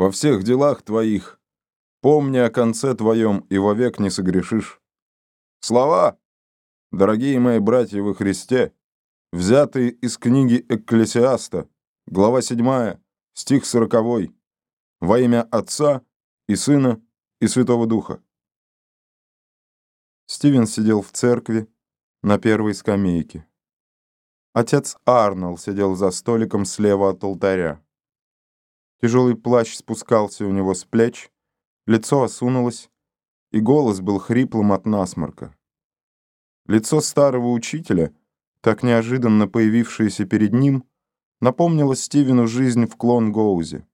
во всех делах твоих, помни о конце твоем и вовек не согрешишь. Слова, дорогие мои братья во Христе, взятые из книги Экклесиаста, глава 7, стих 40, во имя Отца и Сына и Святого Духа. Стивен сидел в церкви на первой скамейке. Отец Арнольд сидел за столиком слева от алтаря. Тяжелый плащ спускался у него с плеч, лицо осунулось, и голос был хриплым от насморка. Лицо старого учителя, так неожиданно появившееся перед ним, напомнило Стивену жизнь в Клон-Гоузе.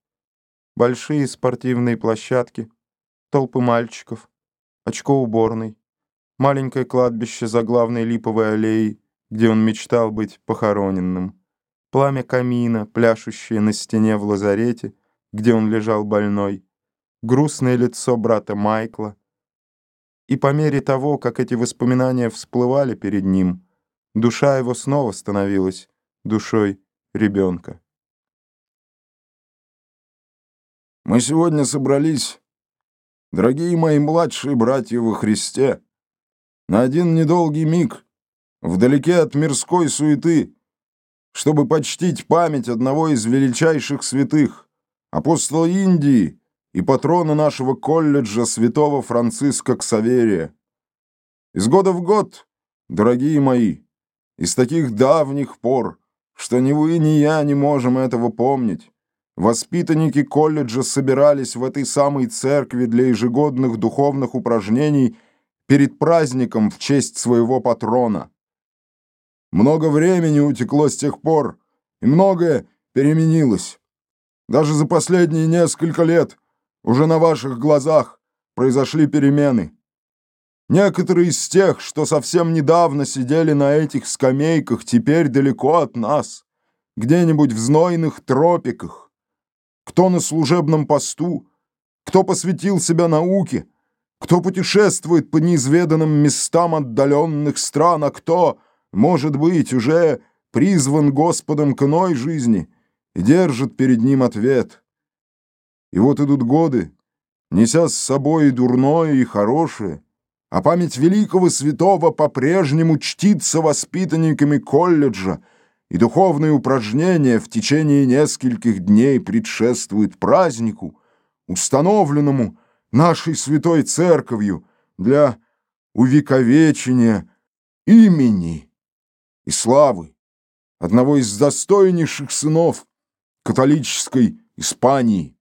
Большие спортивные площадки, толпы мальчиков, очко уборной, маленькое кладбище за главной липовой аллеей, где он мечтал быть похороненным, пламя камина, пляшущее на стене в лазарете, где он лежал больной, грустное лицо брата Майкла. И по мере того, как эти воспоминания всплывали перед ним, душа его снова становилась душой ребенка. Мы сегодня собрались, дорогие мои младшие братья во Христе, на один недолгий миг, вдалеке от мирской суеты, чтобы почтить память одного из величайших святых, апостола Индии и патрона нашего колледжа святого Франциска Ксаверия. Из года в год, дорогие мои, из таких давних пор, что ни вы, ни я не можем этого помнить, воспитанники колледжа собирались в этой самой церкви для ежегодных духовных упражнений перед праздником в честь своего патрона. Много времени утекло с тех пор, и многое переменилось. Даже за последние несколько лет уже на ваших глазах произошли перемены. Некоторые из тех, что совсем недавно сидели на этих скамейках, теперь далеко от нас, где-нибудь в знойных тропиках. Кто на служебном посту, кто посвятил себя науке, кто путешествует по неизведанным местам отдаленных стран, а кто, может быть, уже призван Господом к иной жизни и держит перед ним ответ. И вот идут годы, неся с собой и дурное, и хорошее, а память великого святого по-прежнему чтится воспитанниками колледжа, и духовные упражнения в течение нескольких дней предшествуют празднику, установленному нашей святой церковью для увековечения имени и славы одного из достойнейших сынов католической Испании.